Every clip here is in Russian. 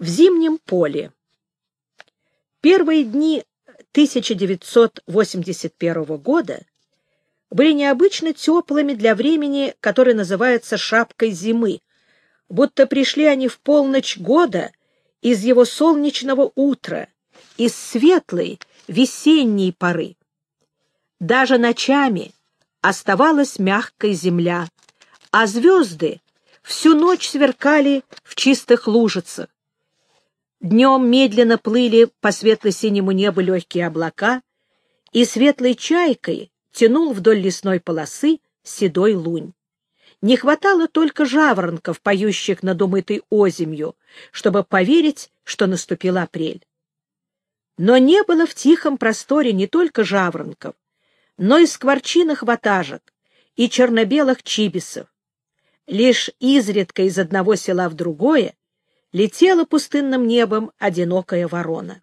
В зимнем поле. Первые дни 1981 года были необычно теплыми для времени, которое называется «шапкой зимы», будто пришли они в полночь года из его солнечного утра, из светлой весенней поры. Даже ночами оставалась мягкая земля, а звезды всю ночь сверкали в чистых лужицах. Днем медленно плыли по светло-синему небу легкие облака, и светлой чайкой тянул вдоль лесной полосы седой лунь. Не хватало только жаворонков, поющих над умытой озимью, чтобы поверить, что наступил апрель. Но не было в тихом просторе не только жаворонков, но и скворчиных ватажек и черно-белых чибисов. Лишь изредка из одного села в другое летела пустынным небом одинокая ворона.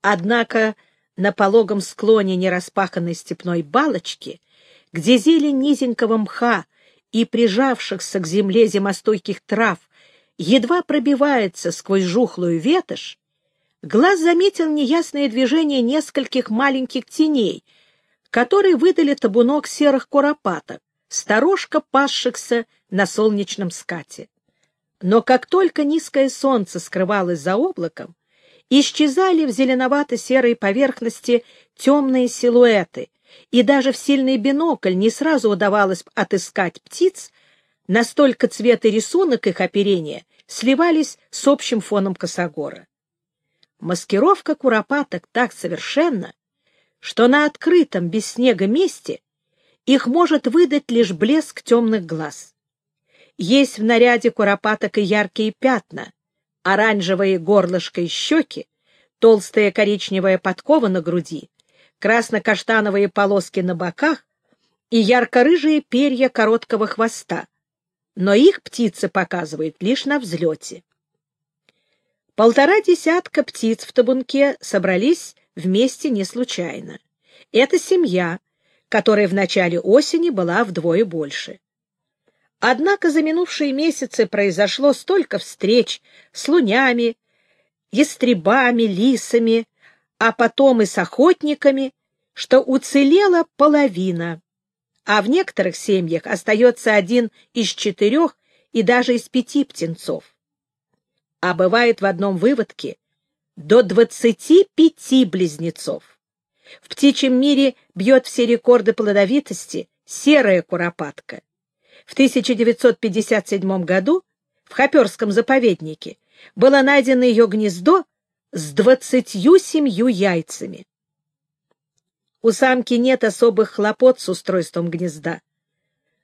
Однако на пологом склоне нераспаханной степной балочки, где зелень низенького мха и прижавшихся к земле зимостойких трав едва пробивается сквозь жухлую ветошь, глаз заметил неясное движение нескольких маленьких теней, которые выдали табунок серых куропаток, сторожка пасшихся на солнечном скате. Но как только низкое солнце скрывалось за облаком, исчезали в зеленовато-серой поверхности темные силуэты, и даже в сильный бинокль не сразу удавалось отыскать птиц, настолько цвет и рисунок их оперения сливались с общим фоном косогора. Маскировка куропаток так совершенна, что на открытом без снега месте их может выдать лишь блеск темных глаз. Есть в наряде куропаток и яркие пятна, оранжевые горлышко и щеки, толстая коричневая подкова на груди, красно-каштановые полоски на боках и ярко-рыжие перья короткого хвоста, но их птицы показывают лишь на взлете. Полтора десятка птиц в табунке собрались вместе не случайно. Это семья, которая в начале осени была вдвое больше. Однако за минувшие месяцы произошло столько встреч с лунями, ястребами, лисами, а потом и с охотниками, что уцелела половина, а в некоторых семьях остается один из четырех и даже из пяти птенцов. А бывает в одном выводке до двадцати пяти близнецов. В птичьем мире бьет все рекорды плодовитости серая куропатка. В 1957 году в Хоперском заповеднике было найдено ее гнездо с двадцатью семью яйцами. У самки нет особых хлопот с устройством гнезда,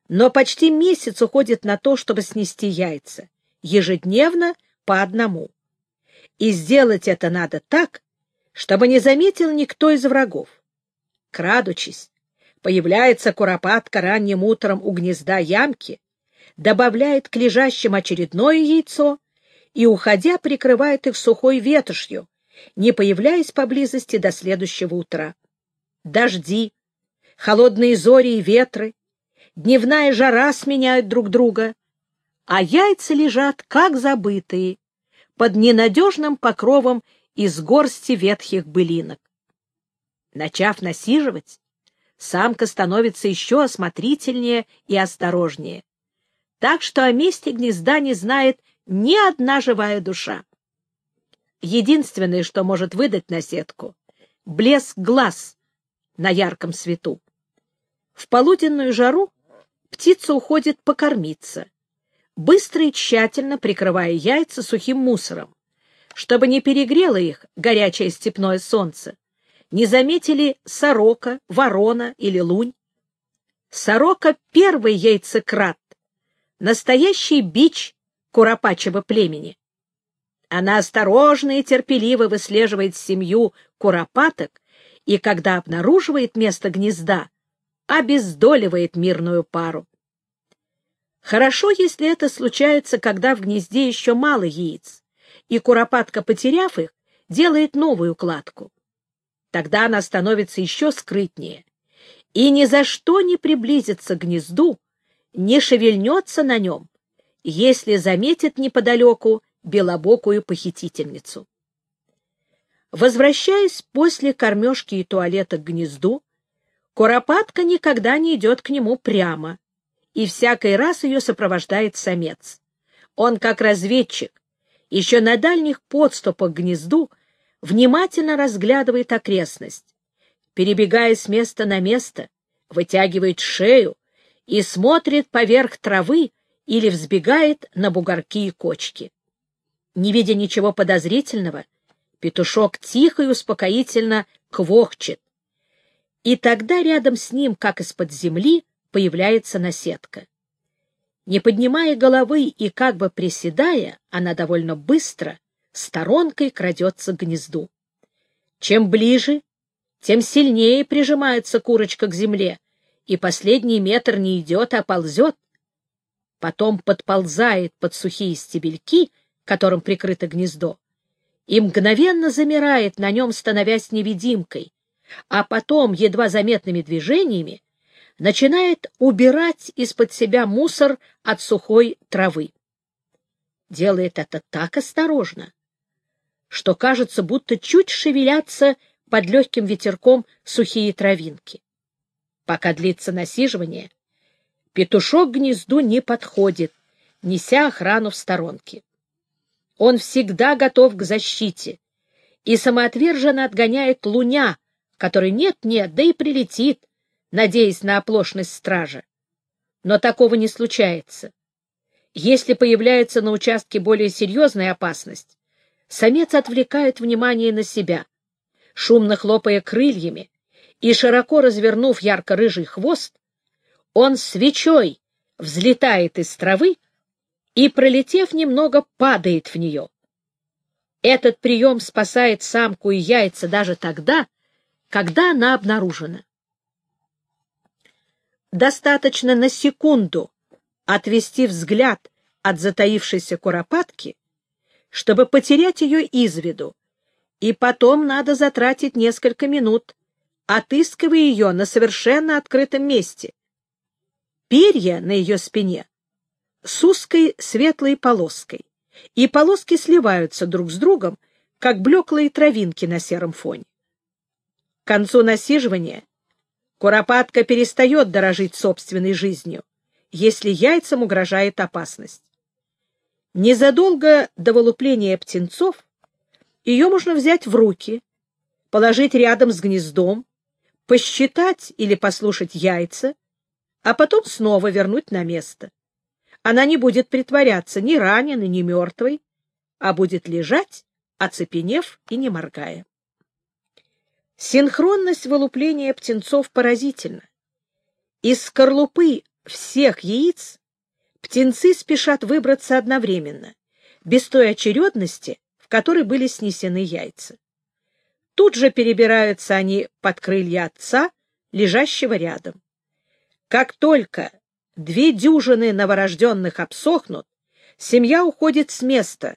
но почти месяц уходит на то, чтобы снести яйца, ежедневно по одному. И сделать это надо так, чтобы не заметил никто из врагов. Крадучись, появляется куропатка ранним утром у гнезда ямки, добавляет к лежащим очередное яйцо и, уходя, прикрывает их сухой ветошью, не появляясь поблизости до следующего утра. Дожди, холодные зори и ветры, дневная жара сменяют друг друга, а яйца лежат, как забытые, под ненадежным покровом из горсти ветхих былинок. Начав насиживать, самка становится еще осмотрительнее и осторожнее, так что о месте гнезда не знает ни одна живая душа. Единственное, что может выдать наседку — блеск глаз на ярком свету. В полуденную жару птица уходит покормиться, быстро и тщательно прикрывая яйца сухим мусором, чтобы не перегрело их горячее степное солнце, не заметили сорока, ворона или лунь. Сорока — первый яйцекрат, настоящий бич куропачьего племени. Она осторожно и терпеливо выслеживает семью куропаток и, когда обнаруживает место гнезда, обездоливает мирную пару. Хорошо, если это случается, когда в гнезде еще мало яиц, и куропатка, потеряв их, делает новую кладку. Тогда она становится еще скрытнее и ни за что не приблизится к гнезду, не шевельнется на нем, если заметит неподалеку белобокую похитительницу. Возвращаясь после кормежки и туалета к гнезду, Куропатка никогда не идет к нему прямо, и всякий раз ее сопровождает самец. Он, как разведчик, еще на дальних подступах к гнезду, внимательно разглядывает окрестность, перебегая с места на место, вытягивает шею и смотрит поверх травы или взбегает на бугорки и кочки. Не видя ничего подозрительного, петушок тихо и успокоительно квохчет. И тогда рядом с ним, как из-под земли, появляется наседка. Не поднимая головы и как бы приседая, она довольно быстро, сторонкой крадется к гнезду. Чем ближе, тем сильнее прижимается курочка к земле, и последний метр не идет, а ползет. Потом подползает под сухие стебельки, которым прикрыто гнездо, и мгновенно замирает на нем, становясь невидимкой, а потом едва заметными движениями начинает убирать из-под себя мусор от сухой травы. Делает это так осторожно, что кажется, будто чуть шевелятся под легким ветерком сухие травинки. Пока длится насиживание, петушок к гнезду не подходит, неся охрану в сторонке. Он всегда готов к защите и самоотверженно отгоняет луня, который нет-нет, да и прилетит, надеясь на оплошность стража. Но такого не случается. Если появляется на участке более серьезная опасность, самец отвлекает внимание на себя, шумно хлопая крыльями и широко развернув ярко-рыжий хвост, он свечой взлетает из травы и, пролетев немного, падает в нее. Этот прием спасает самку и яйца даже тогда, когда она обнаружена. Достаточно на секунду отвести взгляд от затаившейся куропатки, чтобы потерять ее из виду, и потом надо затратить несколько минут, отыскивая ее на совершенно открытом месте. Перья на ее спине с узкой светлой полоской, и полоски сливаются друг с другом, как блеклые травинки на сером фоне. К концу насиживания Куропатка перестает дорожить собственной жизнью, если яйцам угрожает опасность. Незадолго до вылупления птенцов ее можно взять в руки, положить рядом с гнездом, посчитать или послушать яйца, а потом снова вернуть на место. Она не будет притворяться ни раненой, ни мертвой, а будет лежать, оцепенев и не моргая. Синхронность вылупления птенцов поразительна. Из скорлупы всех яиц птенцы спешат выбраться одновременно, без той очередности, в которой были снесены яйца. Тут же перебираются они под крылья отца, лежащего рядом. Как только две дюжины новорожденных обсохнут, семья уходит с места,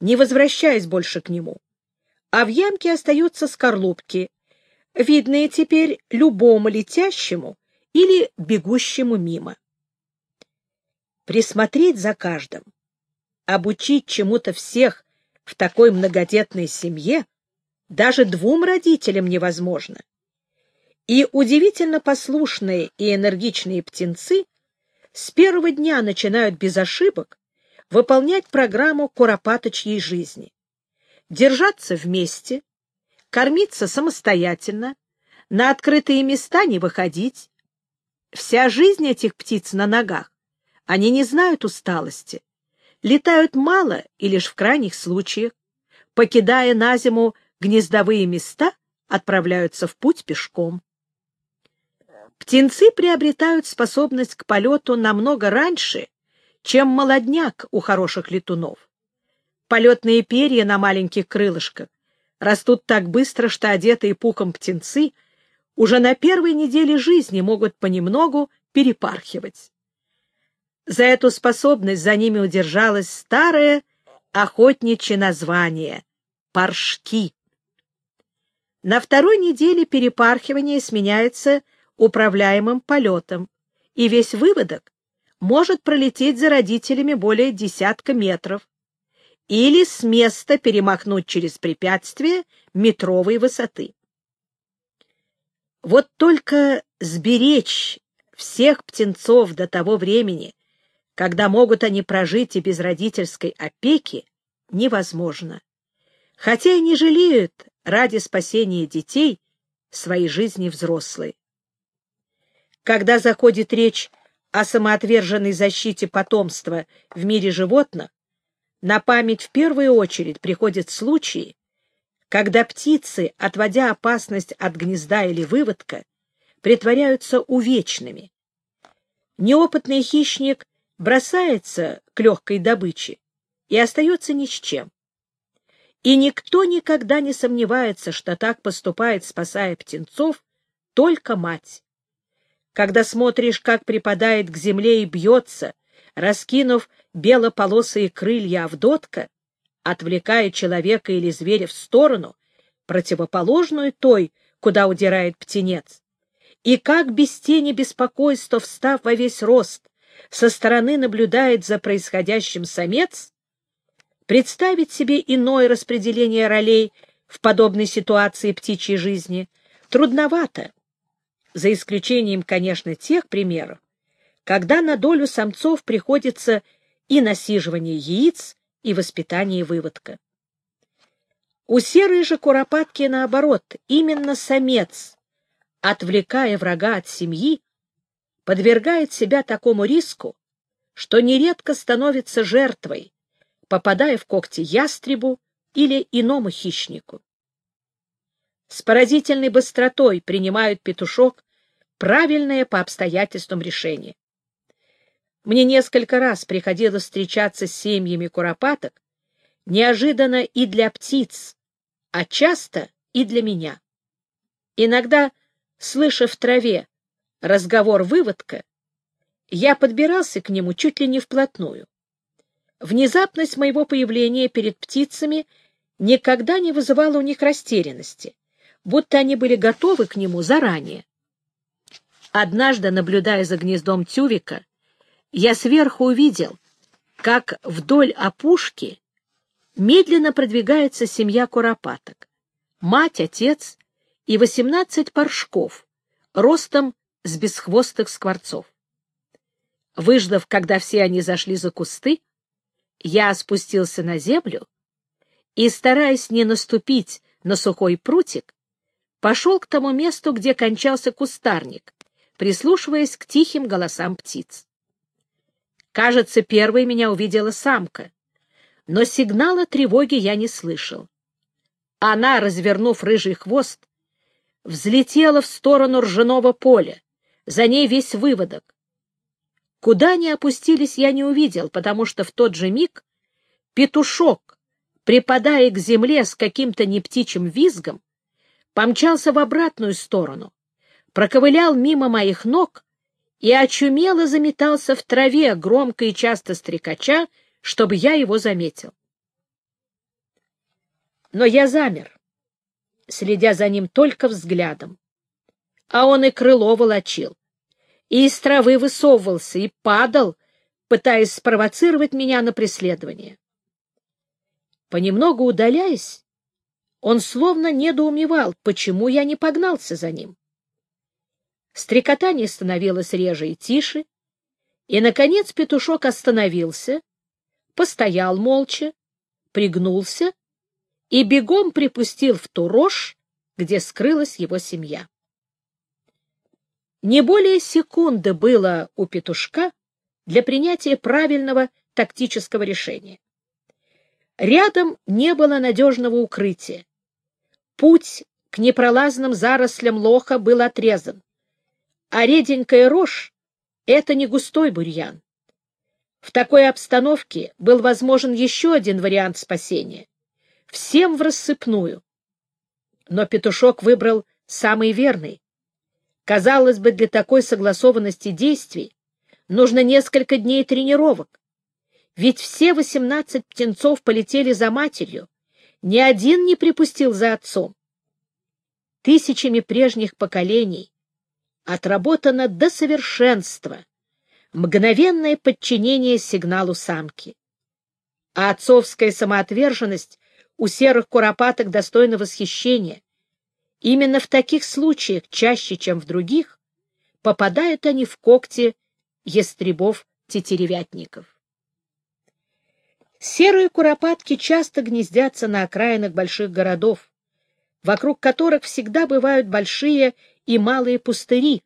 не возвращаясь больше к нему. А в ямке остаются скорлупки, видные теперь любому летящему или бегущему мимо. Присмотреть за каждым, обучить чему-то всех в такой многодетной семье даже двум родителям невозможно. И удивительно послушные и энергичные птенцы с первого дня начинают без ошибок выполнять программу куропаточьей жизни. Держаться вместе, кормиться самостоятельно, на открытые места не выходить. Вся жизнь этих птиц на ногах. Они не знают усталости. Летают мало и лишь в крайних случаях. Покидая на зиму гнездовые места, отправляются в путь пешком. Птенцы приобретают способность к полету намного раньше, чем молодняк у хороших летунов. Полетные перья на маленьких крылышках растут так быстро, что одетые пухом птенцы уже на первой неделе жизни могут понемногу перепархивать. За эту способность за ними удержалось старое охотничье название — паршки. На второй неделе перепархивание сменяется управляемым полетом, и весь выводок может пролететь за родителями более десятка метров, или с места перемахнуть через препятствие метровой высоты. Вот только сберечь всех птенцов до того времени, когда могут они прожить и без родительской опеки, невозможно. Хотя и не жалеют ради спасения детей своей жизни взрослые. Когда заходит речь о самоотверженной защите потомства в мире животных, на память в первую очередь приходят случаи, когда птицы, отводя опасность от гнезда или выводка, притворяются увечными. Неопытный хищник бросается к легкой добыче и остается ни с чем. И никто никогда не сомневается, что так поступает, спасая птенцов, только мать. Когда смотришь, как припадает к земле и бьется, раскинув белополосые крылья Авдотка, отвлекая человека или зверя в сторону, противоположную той, куда удирает птенец, и как без тени беспокойства, встав во весь рост, со стороны наблюдает за происходящим самец, представить себе иное распределение ролей в подобной ситуации птичьей жизни трудновато, за исключением, конечно, тех примеров, когда на долю самцов приходится и насиживание яиц, и воспитание выводка. У серой же куропатки, наоборот, именно самец, отвлекая врага от семьи, подвергает себя такому риску, что нередко становится жертвой, попадая в когти ястребу или иному хищнику. С поразительной быстротой принимают петушок правильное по обстоятельствам решение. Мне несколько раз приходилось встречаться с семьями куропаток, неожиданно и для птиц, а часто и для меня. Иногда, слыша в траве разговор выводка, я подбирался к нему чуть ли не вплотную. Внезапность моего появления перед птицами никогда не вызывала у них растерянности, будто они были готовы к нему заранее. Однажды, наблюдая за гнездом тювика, я сверху увидел, как вдоль опушки медленно продвигается семья куропаток. Мать, отец и восемнадцать паршков, ростом с бесхвостых скворцов. Выждав, когда все они зашли за кусты, я спустился на землю и, стараясь не наступить на сухой прутик, пошел к тому месту, где кончался кустарник, прислушиваясь к тихим голосам птиц. Кажется, первой меня увидела самка, но сигнала тревоги я не слышал. Она, развернув рыжий хвост, взлетела в сторону ржаного поля, за ней весь выводок. Куда они опустились, я не увидел, потому что в тот же миг петушок, припадая к земле с каким-то нептичьим визгом, помчался в обратную сторону, проковылял мимо моих ног и очумело заметался в траве, громко и часто стрекача, чтобы я его заметил. Но я замер, следя за ним только взглядом. А он и крыло волочил, и из травы высовывался, и падал, пытаясь спровоцировать меня на преследование. Понемногу удаляясь, он словно недоумевал, почему я не погнался за ним. Стрекотание становилось реже и тише, и, наконец, петушок остановился, постоял молча, пригнулся и бегом припустил в ту рожь, где скрылась его семья. Не более секунды было у петушка для принятия правильного тактического решения. Рядом не было надежного укрытия. Путь к непролазным зарослям лоха был отрезан а реденькая рожь — это не густой бурьян. В такой обстановке был возможен еще один вариант спасения — всем в рассыпную. Но петушок выбрал самый верный. Казалось бы, для такой согласованности действий нужно несколько дней тренировок. Ведь все восемнадцать птенцов полетели за матерью, ни один не припустил за отцом. Тысячами прежних поколений отработано до совершенства, мгновенное подчинение сигналу самки. а отцовская самоотверженность у серых куропаток достойна восхищения. Именно в таких случаях, чаще, чем в других, попадают они в когти ястребов-тетеревятников. Серые куропатки часто гнездятся на окраинах больших городов, вокруг которых всегда бывают большие и малые пустыри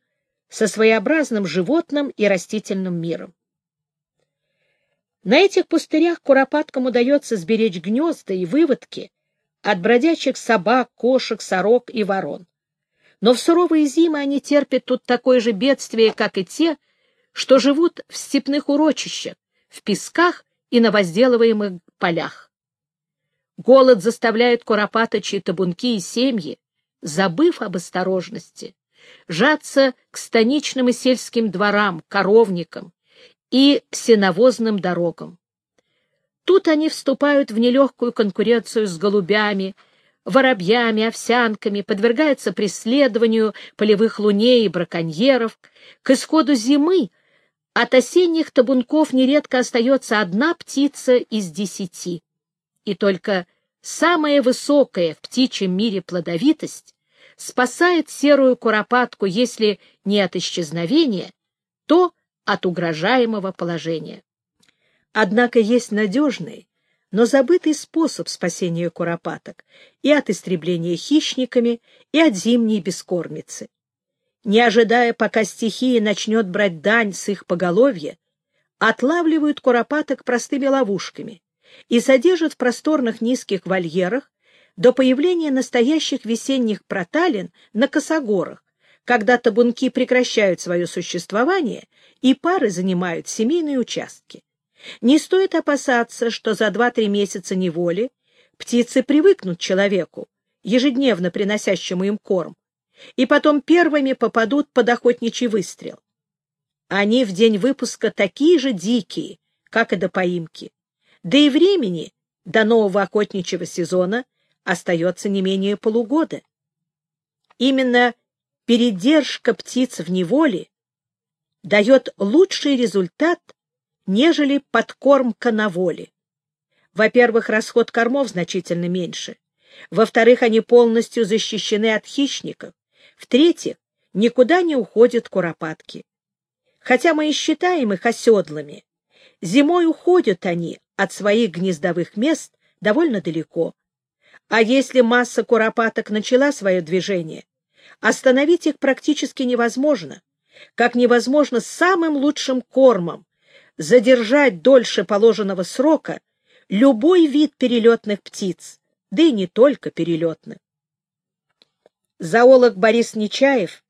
со своеобразным животным и растительным миром. На этих пустырях куропаткам удается сберечь гнезда и выводки от бродячих собак, кошек, сорок и ворон. Но в суровые зимы они терпят тут такое же бедствие, как и те, что живут в степных урочищах, в песках и на возделываемых полях. Голод заставляет куропаточьи табунки и семьи, забыв об осторожности, жаться к станичным и сельским дворам, коровникам и сеновозным дорогам. Тут они вступают в нелегкую конкуренцию с голубями, воробьями, овсянками, подвергаются преследованию полевых луней и браконьеров. К исходу зимы от осенних табунков нередко остается одна птица из десяти. И только самая высокая в птичьем мире плодовитость спасает серую куропатку, если не от исчезновения, то от угрожаемого положения. Однако есть надежный, но забытый способ спасения куропаток и от истребления хищниками, и от зимней бескормицы. Не ожидая, пока стихия начнет брать дань с их поголовья, отлавливают куропаток простыми ловушками и содержат в просторных низких вольерах до появления настоящих весенних проталин на косогорах, когда табунки прекращают свое существование и пары занимают семейные участки. Не стоит опасаться, что за два-три месяца неволи птицы привыкнут к человеку, ежедневно приносящему им корм, и потом первыми попадут под охотничий выстрел. Они в день выпуска такие же дикие, как и до поимки. Да и времени до нового охотничьего сезона остается не менее полугода. Именно передержка птиц в неволе дает лучший результат, нежели подкормка на воле. Во-первых, расход кормов значительно меньше. Во-вторых, они полностью защищены от хищников. В-третьих, никуда не уходят куропатки. Хотя мы и считаем их оседлыми, зимой уходят они от своих гнездовых мест довольно далеко. А если масса куропаток начала свое движение, остановить их практически невозможно, как невозможно самым лучшим кормом задержать дольше положенного срока любой вид перелетных птиц, да и не только перелетных. Зоолог Борис Нечаев,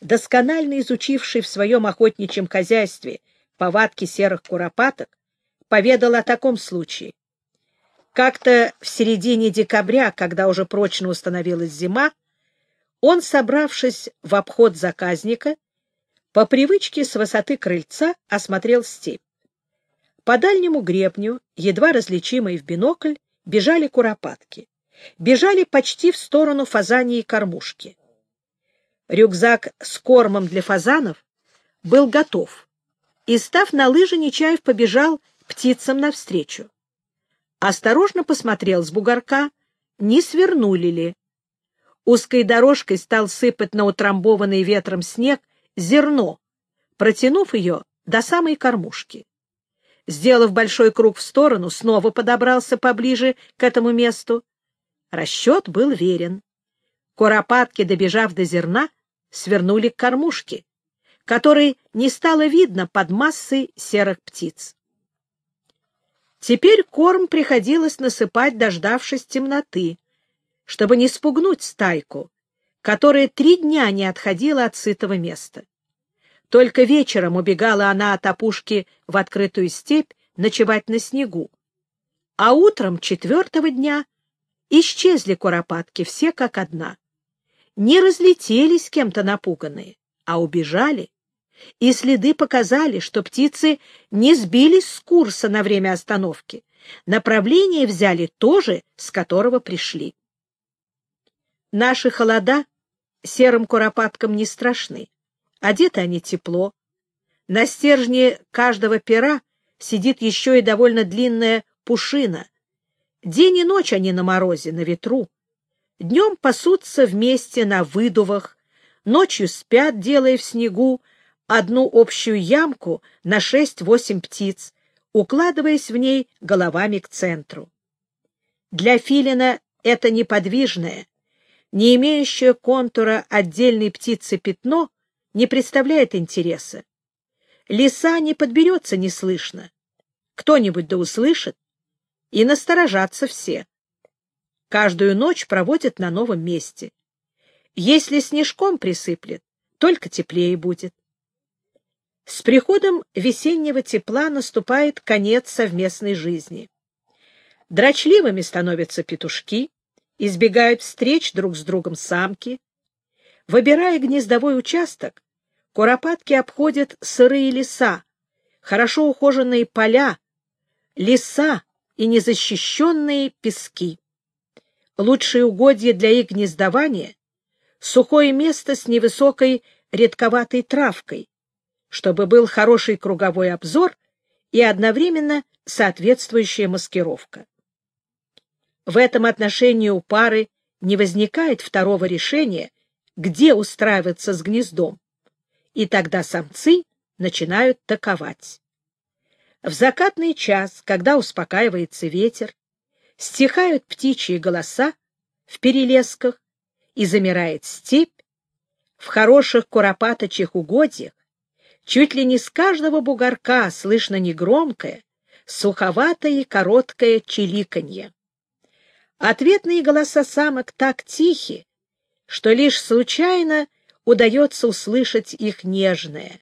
досконально изучивший в своем охотничьем хозяйстве повадки серых куропаток, поведал о таком случае. Как-то в середине декабря, когда уже прочно установилась зима, он, собравшись в обход заказника, по привычке с высоты крыльца осмотрел степь. По дальнему гребню, едва различимой в бинокль, бежали куропатки бежали почти в сторону фазаньей кормушки. Рюкзак с кормом для фазанов был готов, и, став на лыжи, Нечаев побежал птицам навстречу. Осторожно посмотрел с бугорка, не свернули ли. Узкой дорожкой стал сыпать на утрамбованный ветром снег зерно, протянув ее до самой кормушки. Сделав большой круг в сторону, снова подобрался поближе к этому месту Расчет был верен. Куропатки, добежав до зерна, свернули к кормушке, которой не стало видно под массой серых птиц. Теперь корм приходилось насыпать, дождавшись темноты, чтобы не спугнуть стайку, которая три дня не отходила от сытого места. Только вечером убегала она от опушки в открытую степь ночевать на снегу, а утром четвертого дня Исчезли куропатки, все как одна. Не разлетелись кем-то напуганные, а убежали. И следы показали, что птицы не сбились с курса на время остановки. Направление взяли то же, с которого пришли. Наши холода серым куропаткам не страшны. Одеты они тепло. На стержне каждого пера сидит еще и довольно длинная пушина. День и ночь они на морозе, на ветру. Днем пасутся вместе на выдувах, ночью спят, делая в снегу одну общую ямку на шесть-восемь птиц, укладываясь в ней головами к центру. Для филина это неподвижное, не имеющее контура отдельной птицы пятно не представляет интереса. Лиса не подберется неслышно. Кто-нибудь да услышит, и насторожатся все. Каждую ночь проводят на новом месте. Если снежком присыплет, только теплее будет. С приходом весеннего тепла наступает конец совместной жизни. Дрочливыми становятся петушки, избегают встреч друг с другом самки. Выбирая гнездовой участок, куропатки обходят сырые леса, хорошо ухоженные поля, леса и незащищенные пески. Лучшие угодья для их гнездования — сухое место с невысокой редковатой травкой, чтобы был хороший круговой обзор и одновременно соответствующая маскировка. В этом отношении у пары не возникает второго решения, где устраиваться с гнездом, и тогда самцы начинают таковать. В закатный час, когда успокаивается ветер, стихают птичьи голоса в перелесках и замирает степь, в хороших куропаточьих угодьях чуть ли не с каждого бугорка слышно негромкое, суховатое и короткое чиликанье. Ответные голоса самок так тихи, что лишь случайно удается услышать их нежное,